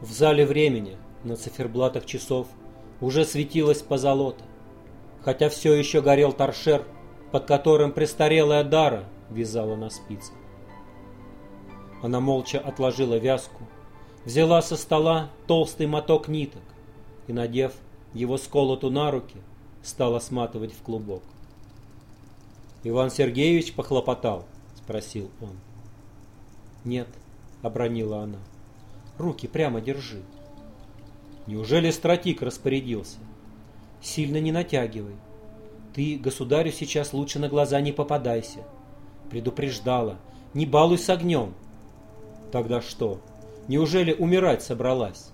В зале времени на циферблатах часов уже светилась позолота, хотя все еще горел торшер, под которым престарелая Дара вязала на спицах. Она молча отложила вязку, взяла со стола толстый моток ниток и, надев его сколоту на руки, стала сматывать в клубок. «Иван Сергеевич похлопотал?» — спросил он. «Нет», — обронила она. «Руки прямо держи». «Неужели стратик распорядился?» «Сильно не натягивай. Ты государю сейчас лучше на глаза не попадайся. Предупреждала. Не балуй с огнем». «Тогда что? Неужели умирать собралась?»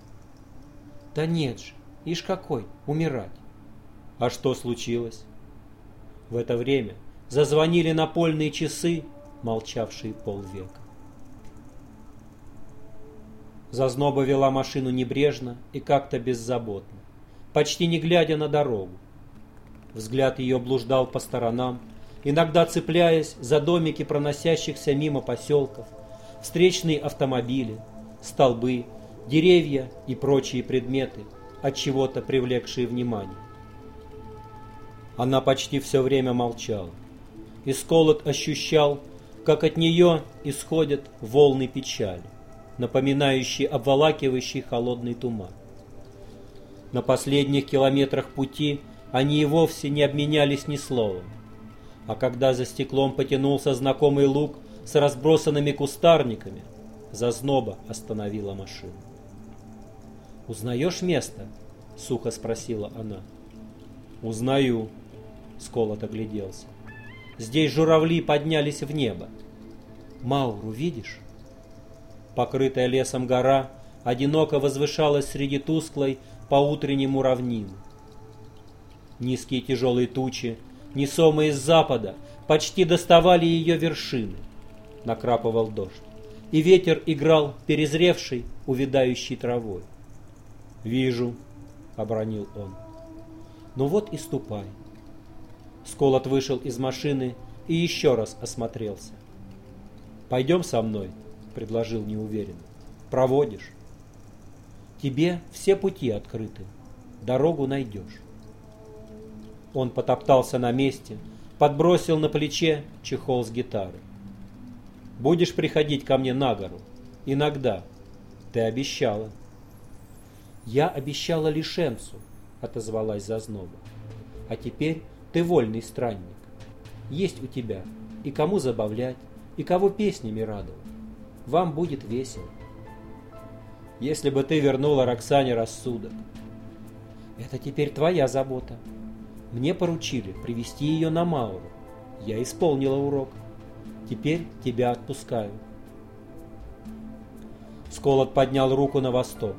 «Да нет же, ишь какой, умирать». «А что случилось?» В это время зазвонили напольные часы, молчавшие полвека. Зазноба вела машину небрежно и как-то беззаботно, почти не глядя на дорогу. Взгляд ее блуждал по сторонам, иногда цепляясь за домики проносящихся мимо поселков, встречные автомобили, столбы, деревья и прочие предметы, от чего-то привлекшие внимание. Она почти все время молчала. И Сколот ощущал, как от нее исходят волны печали напоминающий обволакивающий холодный туман. На последних километрах пути они и вовсе не обменялись ни словом. А когда за стеклом потянулся знакомый луг с разбросанными кустарниками, зазноба остановила машину. «Узнаешь место?» — сухо спросила она. «Узнаю», — Сколот огляделся. «Здесь журавли поднялись в небо. Мауру видишь?» Покрытая лесом гора одиноко возвышалась среди тусклой по-утреннему равнины. Низкие тяжелые тучи, несомые с запада, почти доставали ее вершины. Накрапывал дождь, и ветер играл перезревшей, увядающей травой. «Вижу», — обронил он. «Ну вот и ступай». Сколот вышел из машины и еще раз осмотрелся. «Пойдем со мной», предложил неуверенно. Проводишь? Тебе все пути открыты. Дорогу найдешь. Он потоптался на месте, подбросил на плече чехол с гитары. Будешь приходить ко мне на гору? Иногда. Ты обещала. Я обещала лишенцу, отозвалась Зазноба. А теперь ты вольный странник. Есть у тебя и кому забавлять, и кого песнями радовать вам будет весело. Если бы ты вернула Роксане рассудок. Это теперь твоя забота. Мне поручили привести ее на Мауру. Я исполнила урок. Теперь тебя отпускаю. Сколот поднял руку на восток.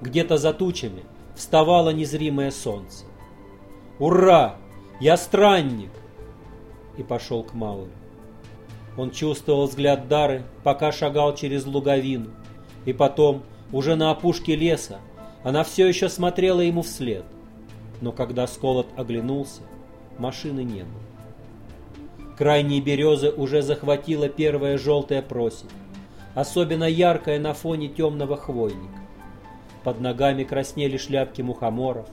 Где-то за тучами вставало незримое солнце. «Ура! Я странник!» И пошел к Мауре. Он чувствовал взгляд Дары, пока шагал через луговину. И потом, уже на опушке леса, она все еще смотрела ему вслед. Но когда Сколот оглянулся, машины не было. Крайние березы уже захватила первая желтая просить, особенно яркая на фоне темного хвойника. Под ногами краснели шляпки мухоморов,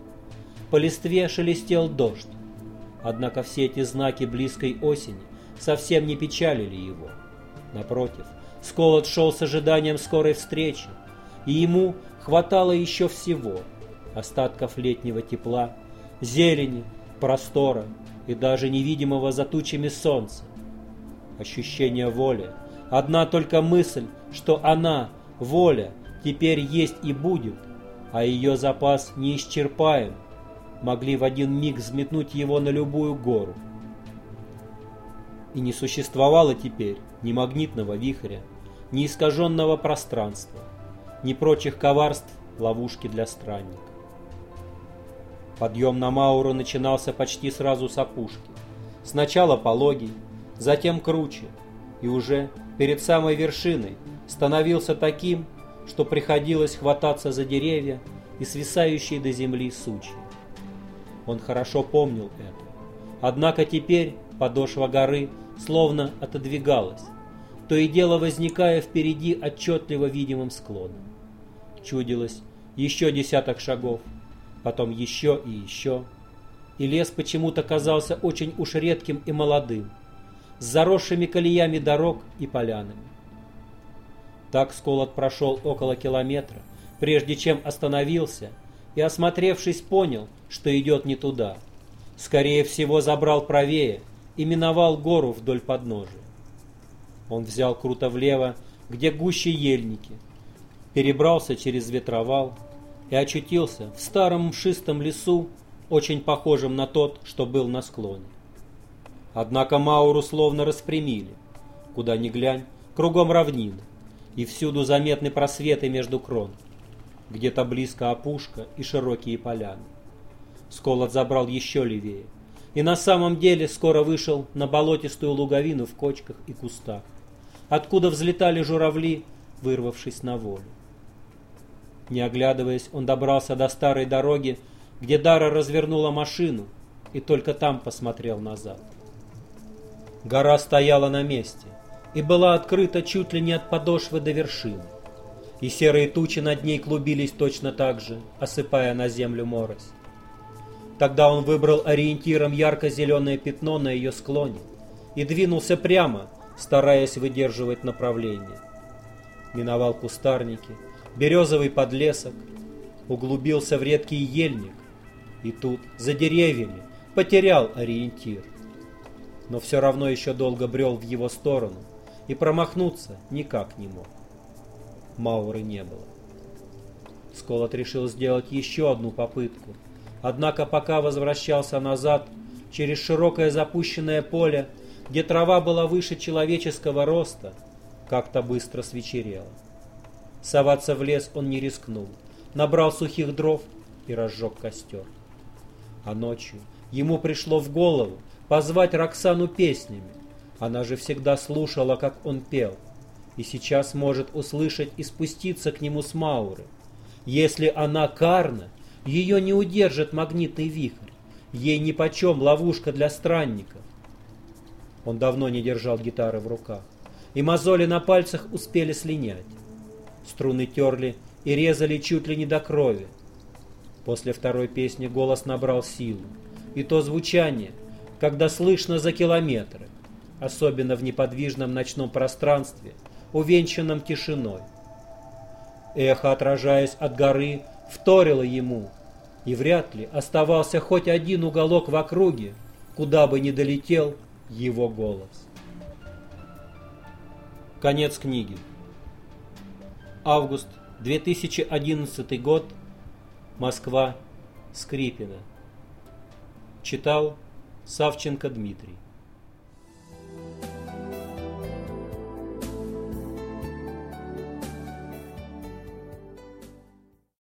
по листве шелестел дождь. Однако все эти знаки близкой осени совсем не печалили его. Напротив, Сколот шел с ожиданием скорой встречи, и ему хватало еще всего – остатков летнего тепла, зелени, простора и даже невидимого за тучами солнца. Ощущение воли, одна только мысль, что она, воля, теперь есть и будет, а ее запас неисчерпаем, могли в один миг взметнуть его на любую гору и не существовало теперь ни магнитного вихря, ни искаженного пространства, ни прочих коварств ловушки для странника. Подъем на Мауру начинался почти сразу с опушки. Сначала пологий, затем круче, и уже перед самой вершиной становился таким, что приходилось хвататься за деревья и свисающие до земли сучья. Он хорошо помнил это. Однако теперь подошва горы словно отодвигалась, то и дело возникая впереди отчетливо видимым склоном. чудилось еще десяток шагов, потом еще и еще. И лес почему-то казался очень уж редким и молодым, с заросшими колеями дорог и полянами. Так Сколот прошел около километра, прежде чем остановился и, осмотревшись, понял, что идет не туда. Скорее всего, забрал правее и миновал гору вдоль подножия. Он взял круто влево, где гуще ельники, перебрался через ветровал и очутился в старом мшистом лесу, очень похожем на тот, что был на склоне. Однако Мауру словно распрямили. Куда ни глянь, кругом равнины, и всюду заметны просветы между крон. Где-то близко опушка и широкие поляны. Сколот забрал еще левее, и на самом деле скоро вышел на болотистую луговину в кочках и кустах, откуда взлетали журавли, вырвавшись на волю. Не оглядываясь, он добрался до старой дороги, где Дара развернула машину, и только там посмотрел назад. Гора стояла на месте и была открыта чуть ли не от подошвы до вершины, и серые тучи над ней клубились точно так же, осыпая на землю морось. Тогда он выбрал ориентиром ярко-зеленое пятно на ее склоне и двинулся прямо, стараясь выдерживать направление. Миновал кустарники, березовый подлесок, углубился в редкий ельник, и тут, за деревьями, потерял ориентир. Но все равно еще долго брел в его сторону, и промахнуться никак не мог. Мауры не было. Сколот решил сделать еще одну попытку, однако пока возвращался назад, через широкое запущенное поле, где трава была выше человеческого роста, как-то быстро свечерело. Соваться в лес он не рискнул, набрал сухих дров и разжег костер. А ночью ему пришло в голову позвать Роксану песнями. Она же всегда слушала, как он пел, и сейчас может услышать и спуститься к нему с Мауры. Если она карна, ее не удержит магнитный вихрь, ей нипочем ловушка для странников. Он давно не держал гитары в руках, и мозоли на пальцах успели слинять. Струны терли и резали чуть ли не до крови. После второй песни голос набрал силу. И то звучание, когда слышно за километры, особенно в неподвижном ночном пространстве, увенчанном тишиной. Эхо, отражаясь от горы, вторило ему, и вряд ли оставался хоть один уголок в округе, куда бы ни долетел его голос. Конец книги. Август 2011 год. Москва. Скрипина. Читал Савченко Дмитрий.